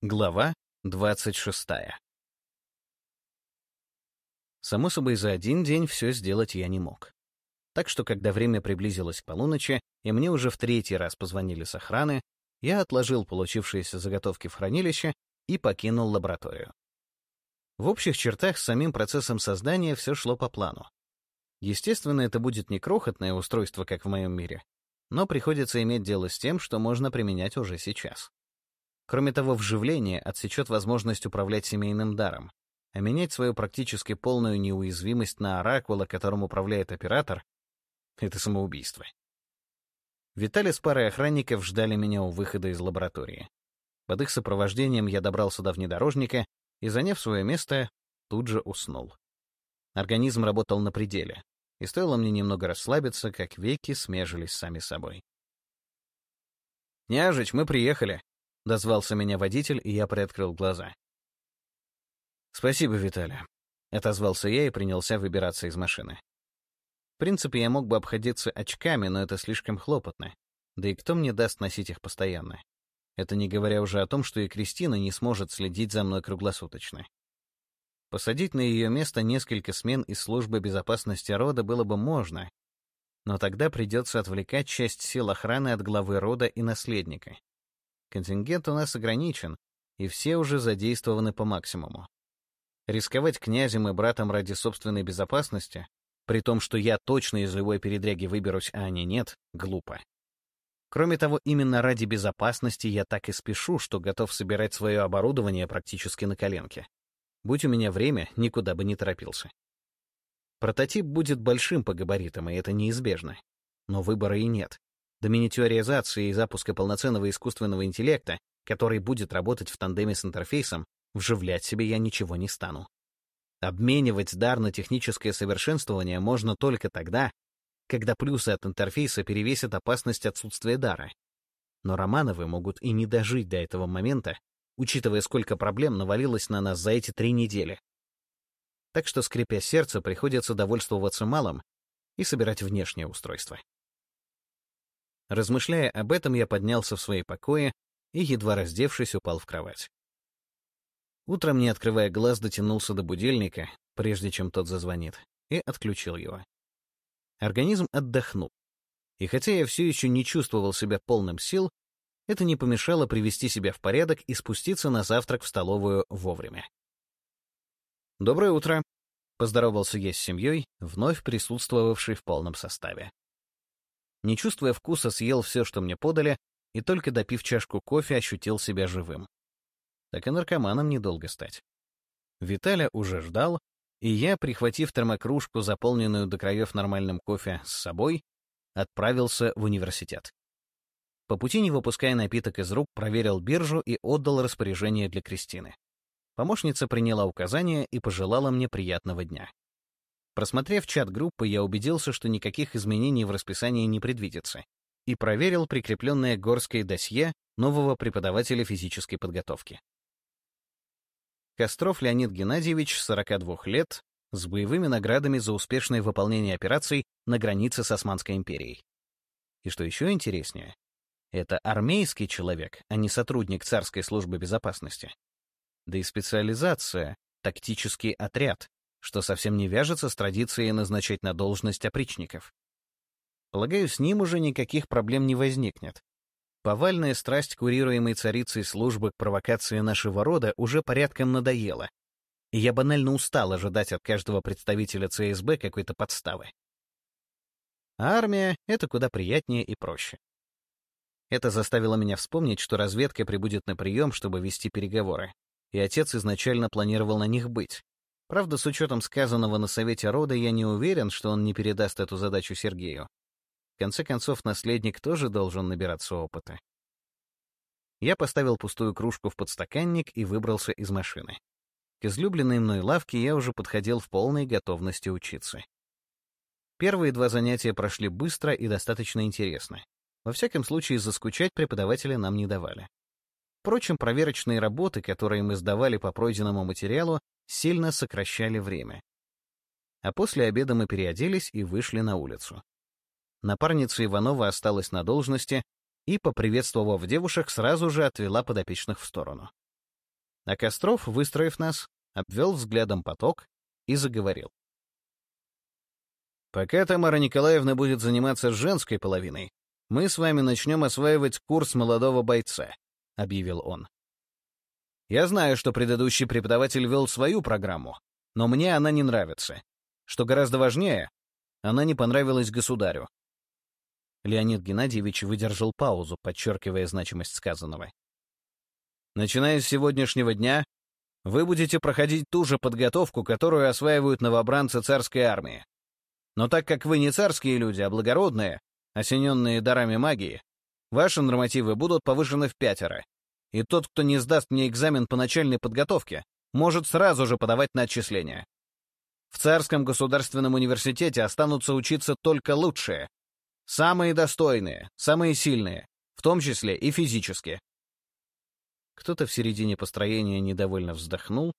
Глава 26. Само собой, за один день все сделать я не мог. Так что, когда время приблизилось к полуночи, и мне уже в третий раз позвонили с охраны, я отложил получившиеся заготовки в хранилище и покинул лабораторию. В общих чертах с самим процессом создания все шло по плану. Естественно, это будет не крохотное устройство, как в моем мире, но приходится иметь дело с тем, что можно применять уже сейчас. Кроме того, вживление отсечет возможность управлять семейным даром, а менять свою практически полную неуязвимость на оракула, которым управляет оператор, — это самоубийство. Виталий с парой охранников ждали меня у выхода из лаборатории. Под их сопровождением я добрался до внедорожника и, заняв свое место, тут же уснул. Организм работал на пределе, и стоило мне немного расслабиться, как веки смежились сами собой. «Княжич, мы приехали!» Дозвался меня водитель, и я приоткрыл глаза. «Спасибо, Виталий», — отозвался я и принялся выбираться из машины. В принципе, я мог бы обходиться очками, но это слишком хлопотно. Да и кто мне даст носить их постоянно? Это не говоря уже о том, что и Кристина не сможет следить за мной круглосуточно. Посадить на ее место несколько смен из службы безопасности рода было бы можно, но тогда придется отвлекать часть сил охраны от главы рода и наследника. Контингент у нас ограничен, и все уже задействованы по максимуму. Рисковать князем и братом ради собственной безопасности, при том, что я точно из любой передряги выберусь, а они нет, глупо. Кроме того, именно ради безопасности я так и спешу, что готов собирать свое оборудование практически на коленке. Будь у меня время, никуда бы не торопился. Прототип будет большим по габаритам, и это неизбежно. Но выбора и нет. До миниатюризации и запуска полноценного искусственного интеллекта, который будет работать в тандеме с интерфейсом, вживлять себе я ничего не стану. Обменивать дар на техническое совершенствование можно только тогда, когда плюсы от интерфейса перевесят опасность отсутствия дара. Но Романовы могут и не дожить до этого момента, учитывая, сколько проблем навалилось на нас за эти три недели. Так что, скрипя сердце, приходится довольствоваться малым и собирать внешнее устройство. Размышляя об этом, я поднялся в свои покои и, едва раздевшись, упал в кровать. Утром, не открывая глаз, дотянулся до будильника, прежде чем тот зазвонит, и отключил его. Организм отдохнул. И хотя я все еще не чувствовал себя полным сил, это не помешало привести себя в порядок и спуститься на завтрак в столовую вовремя. «Доброе утро», — поздоровался я с семьей, вновь присутствовавшей в полном составе. Не чувствуя вкуса, съел все, что мне подали, и только допив чашку кофе, ощутил себя живым. Так и наркоманом недолго стать. Виталя уже ждал, и я, прихватив термокружку, заполненную до краев нормальным кофе, с собой, отправился в университет. По пути, не выпуская напиток из рук, проверил биржу и отдал распоряжение для Кристины. Помощница приняла указания и пожелала мне приятного дня. Просмотрев чат группы, я убедился, что никаких изменений в расписании не предвидится, и проверил прикрепленное горское досье нового преподавателя физической подготовки. Костров Леонид Геннадьевич, 42 лет, с боевыми наградами за успешное выполнение операций на границе с Османской империей. И что еще интереснее, это армейский человек, а не сотрудник царской службы безопасности. Да и специализация — тактический отряд, что совсем не вяжется с традицией назначать на должность опричников. Полагаю, с ним уже никаких проблем не возникнет. Повальная страсть курируемой царицей службы к провокации нашего рода уже порядком надоела, и я банально устал ожидать от каждого представителя ЦСБ какой-то подставы. А армия — это куда приятнее и проще. Это заставило меня вспомнить, что разведка прибудет на прием, чтобы вести переговоры, и отец изначально планировал на них быть, Правда, с учетом сказанного на Совете Рода, я не уверен, что он не передаст эту задачу Сергею. В конце концов, наследник тоже должен набираться опыта. Я поставил пустую кружку в подстаканник и выбрался из машины. К излюбленной мной лавке я уже подходил в полной готовности учиться. Первые два занятия прошли быстро и достаточно интересно. Во всяком случае, заскучать преподаватели нам не давали. Впрочем, проверочные работы, которые мы сдавали по пройденному материалу, сильно сокращали время. А после обеда мы переоделись и вышли на улицу. Напарница Иванова осталась на должности и, поприветствовав девушек, сразу же отвела подопечных в сторону. А Костров, выстроив нас, обвел взглядом поток и заговорил. «Пока Тамара Николаевна будет заниматься женской половиной, мы с вами начнем осваивать курс молодого бойца», — объявил он. «Я знаю, что предыдущий преподаватель вел свою программу, но мне она не нравится. Что гораздо важнее, она не понравилась государю. Леонид Геннадьевич выдержал паузу, подчеркивая значимость сказанного. Начиная с сегодняшнего дня, вы будете проходить ту же подготовку, которую осваивают новобранцы царской армии. Но так как вы не царские люди, а благородные, осененные дарами магии, ваши нормативы будут повышены в пятеро. И тот, кто не сдаст мне экзамен по начальной подготовке, может сразу же подавать на отчисление. В Царском государственном университете останутся учиться только лучшие. Самые достойные, самые сильные, в том числе и физически. Кто-то в середине построения недовольно вздохнул,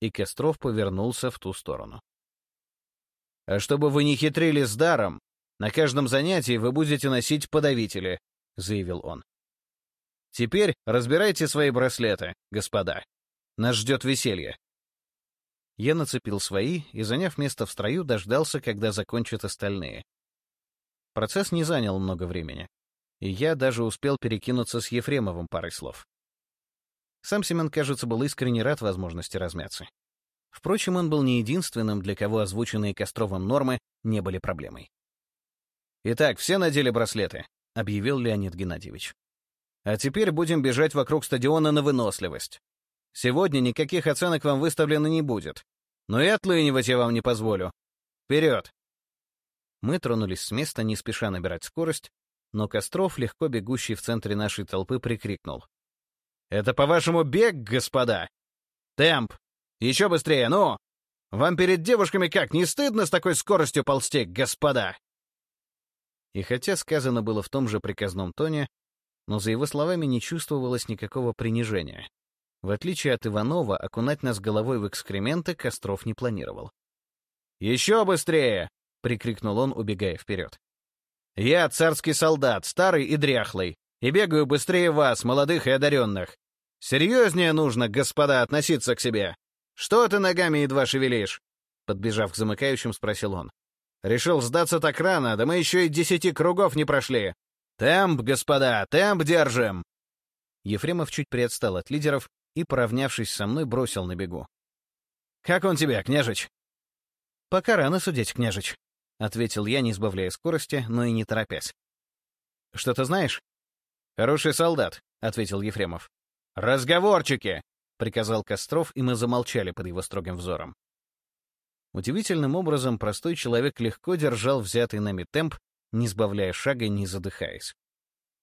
и Костров повернулся в ту сторону. «А чтобы вы не хитрили с даром, на каждом занятии вы будете носить подавители», — заявил он. «Теперь разбирайте свои браслеты, господа. Нас ждет веселье. Я нацепил свои и, заняв место в строю, дождался, когда закончат остальные. Процесс не занял много времени, и я даже успел перекинуться с Ефремовым парой слов. Сам Семен, кажется, был искренне рад возможности размяться. Впрочем, он был не единственным, для кого озвученные Костровым нормы не были проблемой. «Итак, все надели браслеты», — объявил Леонид Геннадьевич. «А теперь будем бежать вокруг стадиона на выносливость. Сегодня никаких оценок вам выставлено не будет. Но и отлынивать я вам не позволю. Вперед!» Мы тронулись с места, не спеша набирать скорость, но Костров, легко бегущий в центре нашей толпы, прикрикнул. «Это, по-вашему, бег, господа? Темп! Еще быстрее, ну! Вам перед девушками как, не стыдно с такой скоростью ползти, господа?» И хотя сказано было в том же приказном тоне, но за его словами не чувствовалось никакого принижения. В отличие от Иванова, окунать нас головой в экскременты Костров не планировал. «Еще быстрее!» — прикрикнул он, убегая вперед. «Я царский солдат, старый и дряхлый, и бегаю быстрее вас, молодых и одаренных. Серьезнее нужно, господа, относиться к себе. Что ты ногами едва шевелишь?» Подбежав к замыкающим, спросил он. «Решил сдаться так рано, да мы еще и десяти кругов не прошли. Темп, господа, темп держим!» Ефремов чуть приотстал от лидеров, и, поравнявшись со мной, бросил на бегу. «Как он тебя, княжич?» «Пока рано судить, княжич», — ответил я, не сбавляя скорости, но и не торопясь. «Что ты знаешь?» «Хороший солдат», — ответил Ефремов. «Разговорчики!» — приказал Костров, и мы замолчали под его строгим взором. Удивительным образом простой человек легко держал взятый нами темп, не сбавляя шага и не задыхаясь.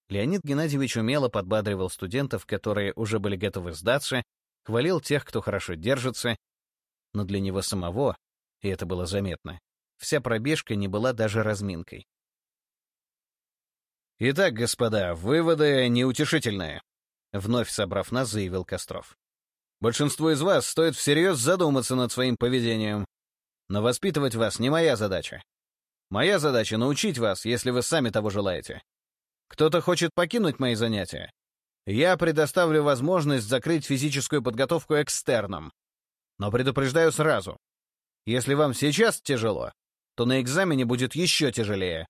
Леонид Геннадьевич умело подбадривал студентов, которые уже были готовы сдаться, хвалил тех, кто хорошо держится, но для него самого, и это было заметно, вся пробежка не была даже разминкой. «Итак, господа, выводы неутешительные», — вновь собрав нас, заявил Костров. «Большинству из вас стоит всерьез задуматься над своим поведением. Но воспитывать вас не моя задача. Моя задача — научить вас, если вы сами того желаете. Кто-то хочет покинуть мои занятия? Я предоставлю возможность закрыть физическую подготовку экстерном. Но предупреждаю сразу. Если вам сейчас тяжело, то на экзамене будет еще тяжелее.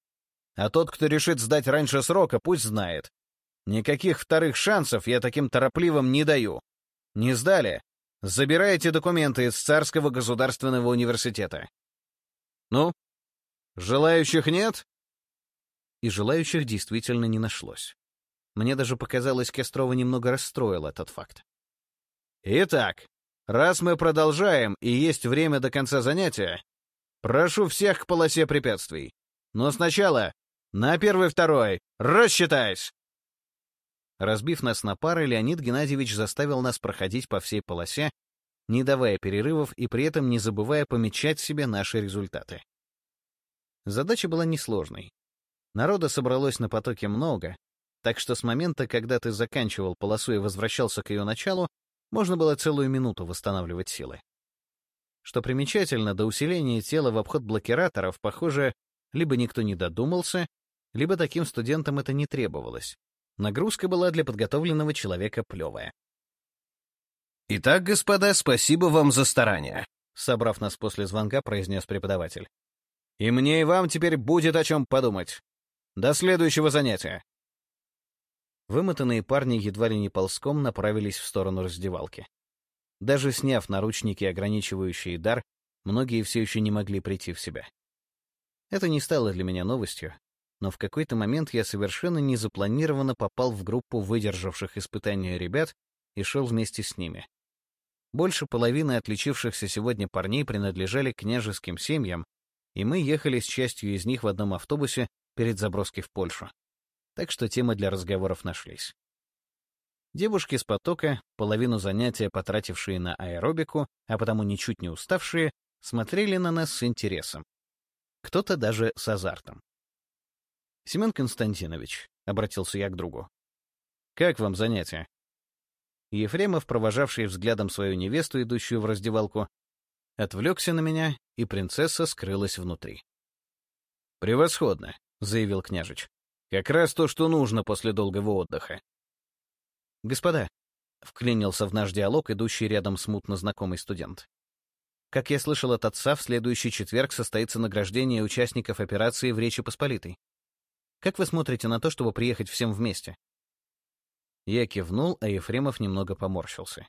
А тот, кто решит сдать раньше срока, пусть знает. Никаких вторых шансов я таким торопливым не даю. Не сдали? Забирайте документы из Царского государственного университета. Ну, желающих нет? и желающих действительно не нашлось. Мне даже показалось, Кестрова немного расстроил этот факт. «Итак, раз мы продолжаем и есть время до конца занятия, прошу всех к полосе препятствий. Но сначала на первый-второй, рассчитайся!» Разбив нас на пары, Леонид Геннадьевич заставил нас проходить по всей полосе, не давая перерывов и при этом не забывая помечать себе наши результаты. Задача была несложной. Народа собралось на потоке много, так что с момента, когда ты заканчивал полосу и возвращался к ее началу, можно было целую минуту восстанавливать силы. Что примечательно, до усиления тела в обход блокираторов, похоже, либо никто не додумался, либо таким студентам это не требовалось. Нагрузка была для подготовленного человека плевая. «Итак, господа, спасибо вам за старание», — собрав нас после звонка, произнес преподаватель. «И мне и вам теперь будет о чем подумать. До следующего занятия». Вымотанные парни едва ли не ползком направились в сторону раздевалки. Даже сняв наручники, ограничивающие дар, многие все еще не могли прийти в себя. Это не стало для меня новостью, но в какой-то момент я совершенно незапланированно попал в группу выдержавших испытания ребят и шел вместе с ними. Больше половины отличившихся сегодня парней принадлежали княжеским семьям, и мы ехали с частью из них в одном автобусе перед заброской в Польшу так что темы для разговоров нашлись. Девушки с потока, половину занятия потратившие на аэробику, а потому ничуть не уставшие, смотрели на нас с интересом. Кто-то даже с азартом. «Семен Константинович», — обратился я к другу, — «как вам занятие?» Ефремов, провожавший взглядом свою невесту, идущую в раздевалку, отвлекся на меня, и принцесса скрылась внутри. «Превосходно», — заявил княжич. Как раз то, что нужно после долгого отдыха. «Господа», — вклинился в наш диалог идущий рядом смутно знакомый студент. «Как я слышал от отца, в следующий четверг состоится награждение участников операции в Речи Посполитой. Как вы смотрите на то, чтобы приехать всем вместе?» Я кивнул, а Ефремов немного поморщился.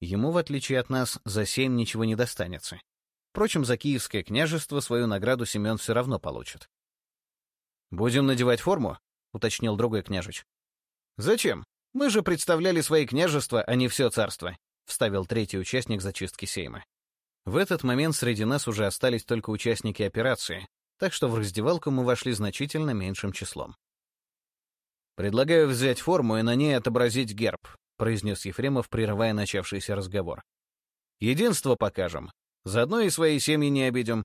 Ему, в отличие от нас, за семь ничего не достанется. Впрочем, за Киевское княжество свою награду Семен все равно получит. «Будем надевать форму?» — уточнил другой княжич. «Зачем? Мы же представляли свои княжества, а не все царство», — вставил третий участник зачистки Сейма. В этот момент среди нас уже остались только участники операции, так что в раздевалку мы вошли значительно меньшим числом. «Предлагаю взять форму и на ней отобразить герб», — произнес Ефремов, прерывая начавшийся разговор. «Единство покажем. Заодно и свои семьи не обидим».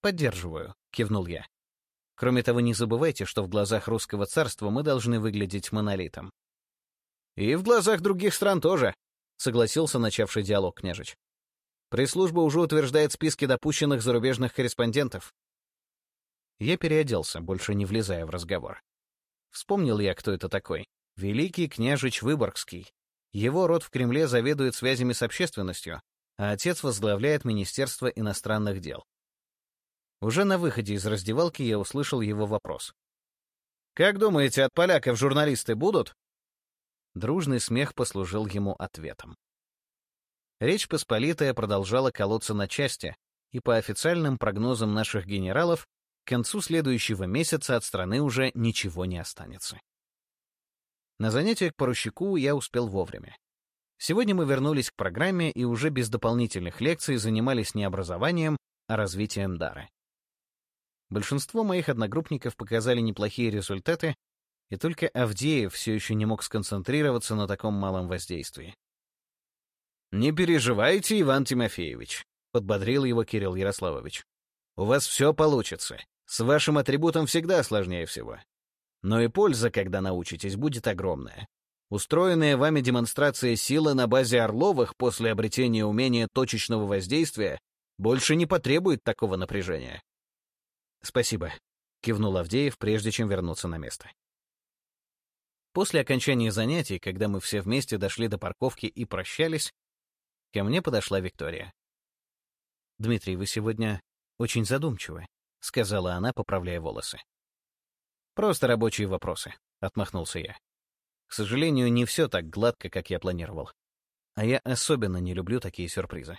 «Поддерживаю», — кивнул я. Кроме того, не забывайте, что в глазах русского царства мы должны выглядеть монолитом. «И в глазах других стран тоже», — согласился начавший диалог княжич. «Пресс-служба уже утверждает списки допущенных зарубежных корреспондентов». Я переоделся, больше не влезая в разговор. Вспомнил я, кто это такой. Великий княжич Выборгский. Его род в Кремле заведует связями с общественностью, а отец возглавляет Министерство иностранных дел. Уже на выходе из раздевалки я услышал его вопрос. «Как думаете, от поляков журналисты будут?» Дружный смех послужил ему ответом. Речь Посполитая продолжала колоться на части, и по официальным прогнозам наших генералов, к концу следующего месяца от страны уже ничего не останется. На занятия к поручику я успел вовремя. Сегодня мы вернулись к программе и уже без дополнительных лекций занимались не образованием, а развитием дара. Большинство моих одногруппников показали неплохие результаты, и только Авдеев все еще не мог сконцентрироваться на таком малом воздействии. «Не переживайте, Иван Тимофеевич», — подбодрил его Кирилл Ярославович. «У вас все получится. С вашим атрибутом всегда сложнее всего. Но и польза, когда научитесь, будет огромная. Устроенная вами демонстрация силы на базе Орловых после обретения умения точечного воздействия больше не потребует такого напряжения. «Спасибо», — кивнул Авдеев, прежде чем вернуться на место. После окончания занятий, когда мы все вместе дошли до парковки и прощались, ко мне подошла Виктория. «Дмитрий, вы сегодня очень задумчивы», — сказала она, поправляя волосы. «Просто рабочие вопросы», — отмахнулся я. «К сожалению, не все так гладко, как я планировал. А я особенно не люблю такие сюрпризы».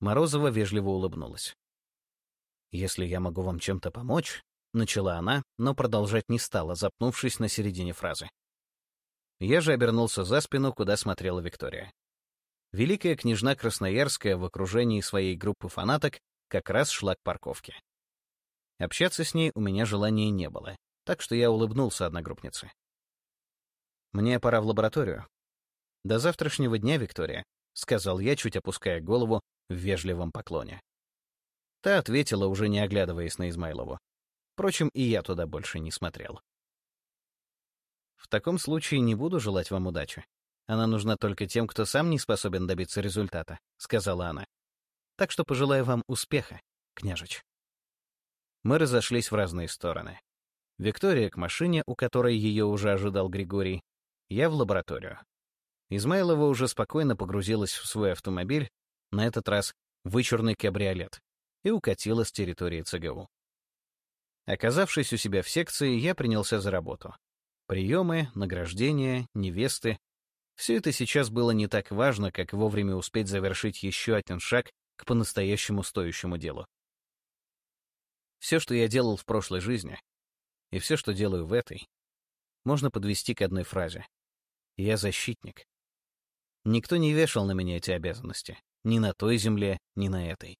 Морозова вежливо улыбнулась. «Если я могу вам чем-то помочь», — начала она, но продолжать не стала, запнувшись на середине фразы. Я же обернулся за спину, куда смотрела Виктория. Великая княжна Красноярская в окружении своей группы фанаток как раз шла к парковке. Общаться с ней у меня желания не было, так что я улыбнулся одногруппнице. «Мне пора в лабораторию». «До завтрашнего дня, Виктория», — сказал я, чуть опуская голову в вежливом поклоне. Та ответила, уже не оглядываясь на Измайлову. Впрочем, и я туда больше не смотрел. В таком случае не буду желать вам удачи. Она нужна только тем, кто сам не способен добиться результата, — сказала она. Так что пожелаю вам успеха, княжич. Мы разошлись в разные стороны. Виктория к машине, у которой ее уже ожидал Григорий, я в лабораторию. Измайлова уже спокойно погрузилась в свой автомобиль, на этот раз вычурный кабриолет, и укатила с территории ЦГУ. Оказавшись у себя в секции, я принялся за работу. Приемы, награждения, невесты — все это сейчас было не так важно, как вовремя успеть завершить еще один шаг к по-настоящему стоящему делу. Все, что я делал в прошлой жизни, и все, что делаю в этой, можно подвести к одной фразе. Я защитник. Никто не вешал на меня эти обязанности. Ни на той земле, ни на этой.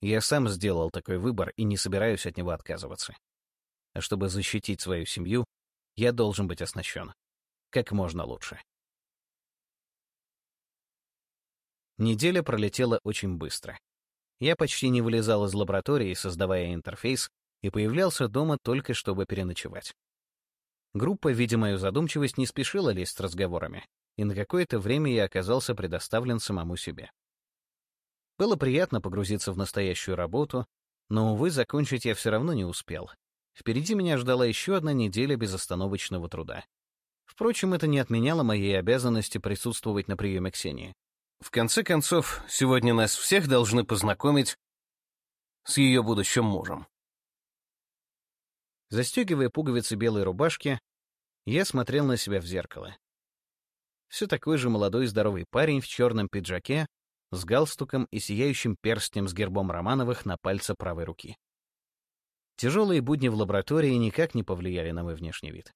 Я сам сделал такой выбор и не собираюсь от него отказываться. А чтобы защитить свою семью, я должен быть оснащен. Как можно лучше. Неделя пролетела очень быстро. Я почти не вылезал из лаборатории, создавая интерфейс, и появлялся дома только чтобы переночевать. Группа, видя мою задумчивость, не спешила лезть с разговорами, и на какое-то время я оказался предоставлен самому себе. Было приятно погрузиться в настоящую работу, но, увы, закончить я все равно не успел. Впереди меня ждала еще одна неделя безостановочного труда. Впрочем, это не отменяло моей обязанности присутствовать на приеме Ксении. В конце концов, сегодня нас всех должны познакомить с ее будущим мужем. Застегивая пуговицы белой рубашки, я смотрел на себя в зеркало. Все такой же молодой здоровый парень в черном пиджаке, с галстуком и сияющим перстнем с гербом Романовых на пальце правой руки. Тяжелые будни в лаборатории никак не повлияли на мой внешний вид.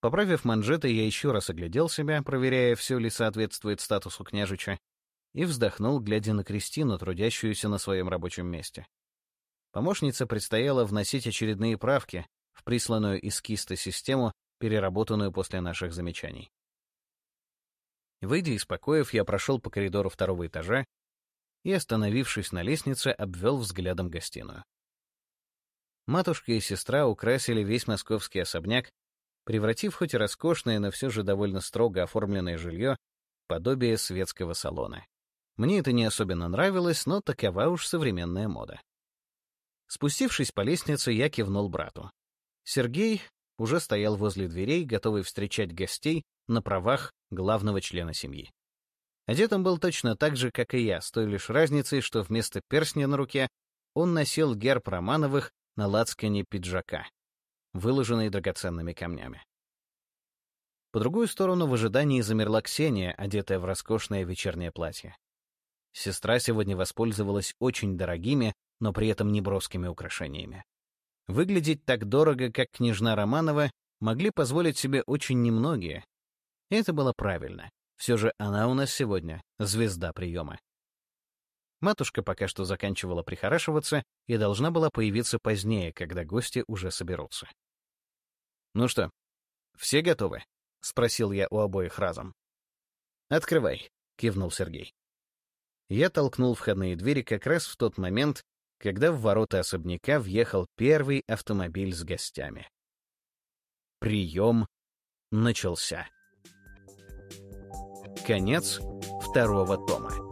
Поправив манжеты, я еще раз оглядел себя, проверяя, все ли соответствует статусу княжича, и вздохнул, глядя на Кристину, трудящуюся на своем рабочем месте. Помощнице предстояло вносить очередные правки в присланную из киста систему, переработанную после наших замечаний. Выйдя из покоев, я прошел по коридору второго этажа и, остановившись на лестнице, обвел взглядом гостиную. Матушка и сестра украсили весь московский особняк превратив хоть и роскошное, но все же довольно строго оформленное жилье в подобие светского салона. Мне это не особенно нравилось, но такова уж современная мода. Спустившись по лестнице, я кивнул брату. Сергей уже стоял возле дверей, готовый встречать гостей на правах главного члена семьи. Одет он был точно так же, как и я, с той лишь разницей, что вместо перстня на руке он носил герб Романовых на лацкане пиджака выложенный драгоценными камнями. По другую сторону в ожидании замерла Ксения, одетая в роскошное вечернее платье. Сестра сегодня воспользовалась очень дорогими, но при этом неброскими украшениями. Выглядеть так дорого, как княжна Романова, могли позволить себе очень немногие. И это было правильно. Все же она у нас сегодня звезда приема. Матушка пока что заканчивала прихорашиваться и должна была появиться позднее, когда гости уже соберутся. «Ну что, все готовы?» — спросил я у обоих разом. «Открывай», — кивнул Сергей. Я толкнул входные двери как раз в тот момент, когда в ворота особняка въехал первый автомобиль с гостями. Прием начался. Конец второго тома.